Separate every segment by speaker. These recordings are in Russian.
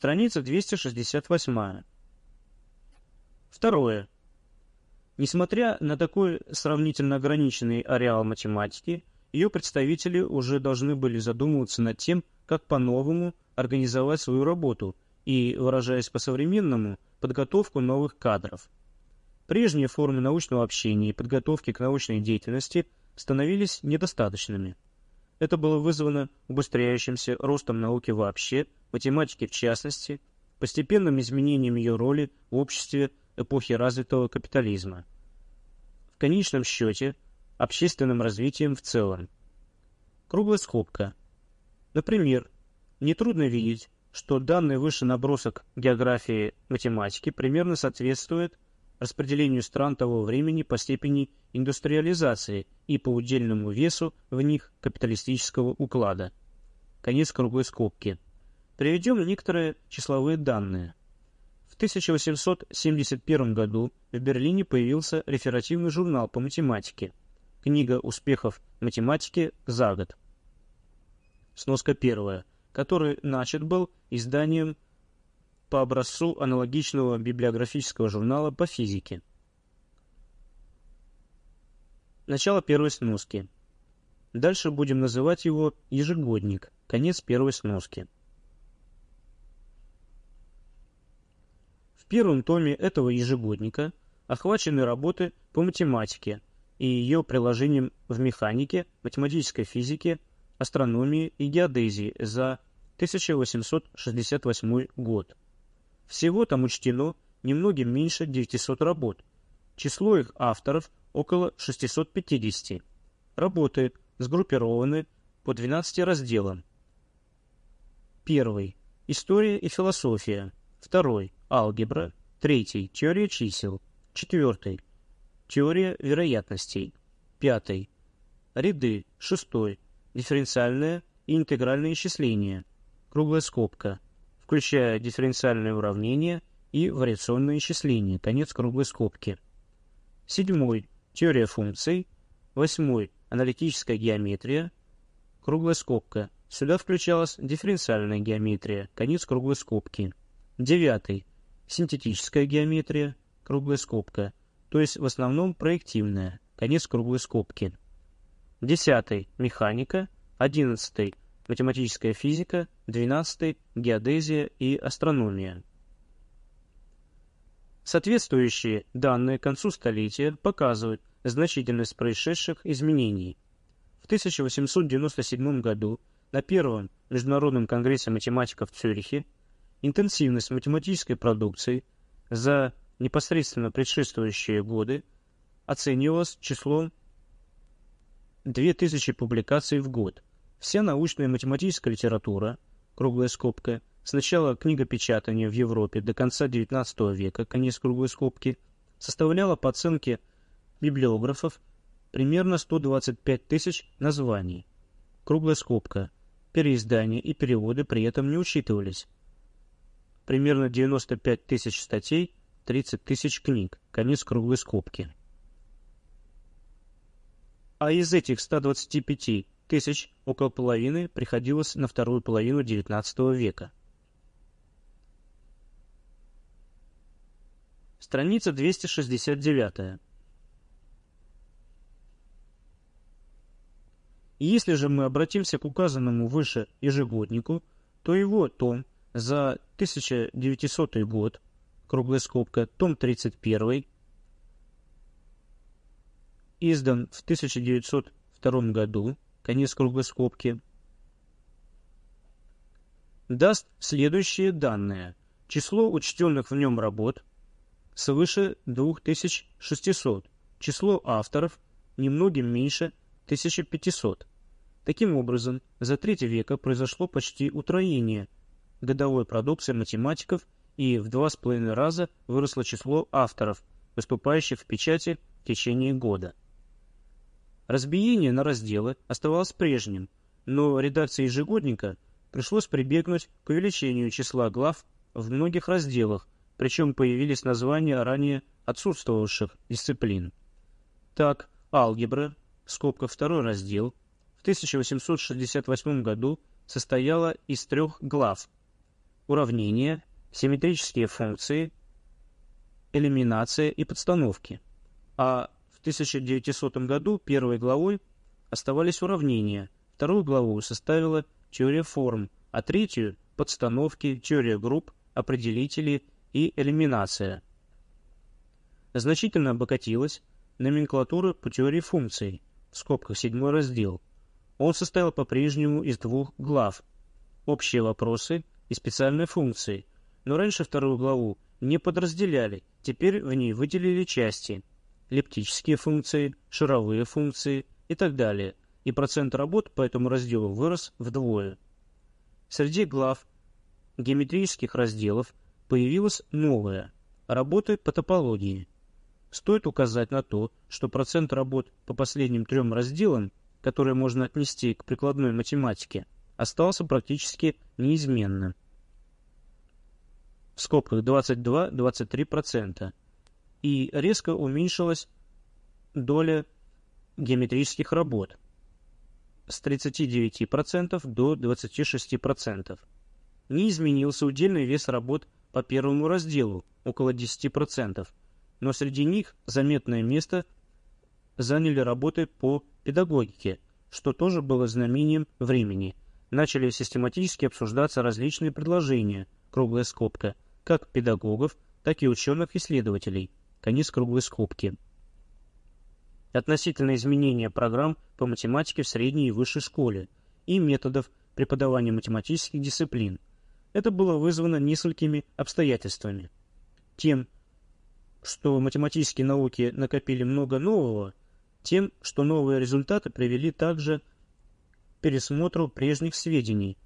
Speaker 1: Страница 268. Второе. Несмотря на такой сравнительно ограниченный ареал математики, ее представители уже должны были задумываться над тем, как по-новому организовать свою работу и, выражаясь по-современному, подготовку новых кадров. Прежние формы научного общения и подготовки к научной деятельности становились недостаточными. Это было вызвано убыстряющимся ростом науки вообще, математики в частности, постепенным изменением ее роли в обществе эпохи развитого капитализма. В конечном счете, общественным развитием в целом. Круглая скобка. Например, нетрудно видеть, что данный выше набросок географии математики примерно соответствует распределению стран того времени по степени индустриализации и по удельному весу в них капиталистического уклада. Конец круглой скобки. Приведем некоторые числовые данные. В 1871 году в Берлине появился реферативный журнал по математике «Книга успехов математики за год». Сноска первая, который начат был изданием по образцу аналогичного библиографического журнала по физике. Начало первой сноски. Дальше будем называть его ежегодник, конец первой сноски. Первом томе этого ежегодника охвачены работы по математике и ее приложением в механике, математической физике, астрономии и геодезии за 1868 год. Всего там учтено немногим меньше 900 работ. Число их авторов около 650. Работы сгруппированы по 12 разделам. Первый. История и философия. Второй. Алгебра. Третий. Теория чисел. Четвертый. Теория вероятностей. Пятый. Ряды. Шестой. Дифференциальное и интегральное исчисление. Круглая скобка включая дифференциальные уравнения и вариационные исчисления. Конец круглой скобки. Седьмой. Теория функций. Восьмой. Аналитическая геометрия. Круглая скобка. Сюда включалась дифференциальная геометрия. Конец круглой скобки. Девятый. Синтетическая геометрия. Круглая скобка. То есть в основном проективная. Конец круглой скобки. Десятый. Механика. Одиннадцатый математическая физика, 12 геодезия и астрономия. Соответствующие данные к концу столетия показывают значительность происшедших изменений. В 1897 году на Первом Международном конгрессе математиков в Цюрихе интенсивность математической продукции за непосредственно предшествующие годы оценивалась числом 2000 публикаций в год – Вся научная и математическая литература, круглая скобка, с начала книгопечатания в Европе до конца XIX века, конец круглой скобки, составляла по оценке библиографов примерно 125 тысяч названий. Круглая скобка. Переиздания и переводы при этом не учитывались. Примерно 95 тысяч статей, 30 тысяч книг. Конец круглой скобки. А из этих 125 тысяч, около половины, приходилось на вторую половину XIX века. Страница 269. Если же мы обратимся к указанному выше ежегоднику, то его том за 1900 год, круглая скобка, том 31, издан в 1902 году, конец круглой скобки, даст следующие данные. Число учтенных в нем работ свыше 2600, число авторов немногим меньше 1500. Таким образом, за треть века произошло почти утроение годовой продукции математиков и в два с половиной раза выросло число авторов, выступающих в печати в течение года. Разбиение на разделы оставалось прежним, но редакции ежегодника пришлось прибегнуть к увеличению числа глав в многих разделах, причем появились названия ранее отсутствовавших дисциплин. Так, алгебра, скобка второй раздел, в 1868 году состояла из трех глав уравнения, симметрические функции, элиминация и подстановки. А в 1900 году первой главой оставались уравнения, вторую главу составила теория форм, а третью – подстановки, теория групп, определители и элиминация. Значительно обогатилась номенклатура по теории функций, в скобках седьмой раздел. Он состоял по-прежнему из двух глав – общие вопросы и специальные функции, но раньше вторую главу не подразделяли, теперь в ней выделили части – эллиптические функции, шаровые функции и так далее, и процент работ по этому разделу вырос вдвое. Среди глав геометрических разделов появилась новая – работы по топологии. Стоит указать на то, что процент работ по последним трем разделам, которые можно отнести к прикладной математике, остался практически неизменным. В скобках 22-23%. И резко уменьшилась доля геометрических работ с 39% до 26%. Не изменился удельный вес работ по первому разделу, около 10%, но среди них заметное место заняли работы по педагогике, что тоже было знамением времени. Начали систематически обсуждаться различные предложения, круглая скобка, как педагогов, так и ученых-исследователей, конец круглой скобки. Относительно изменения программ по математике в средней и высшей школе и методов преподавания математических дисциплин – это было вызвано несколькими обстоятельствами. Тем, что математические науки накопили много нового, тем, что новые результаты привели также к пересмотру прежних сведений,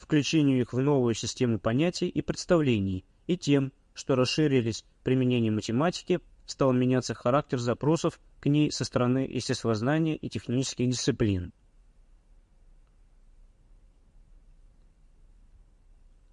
Speaker 1: включению их в новую систему понятий и представлений, и тем, что расширились применение математики, стал меняться характер запросов к ней со стороны естествознания и технических дисциплин.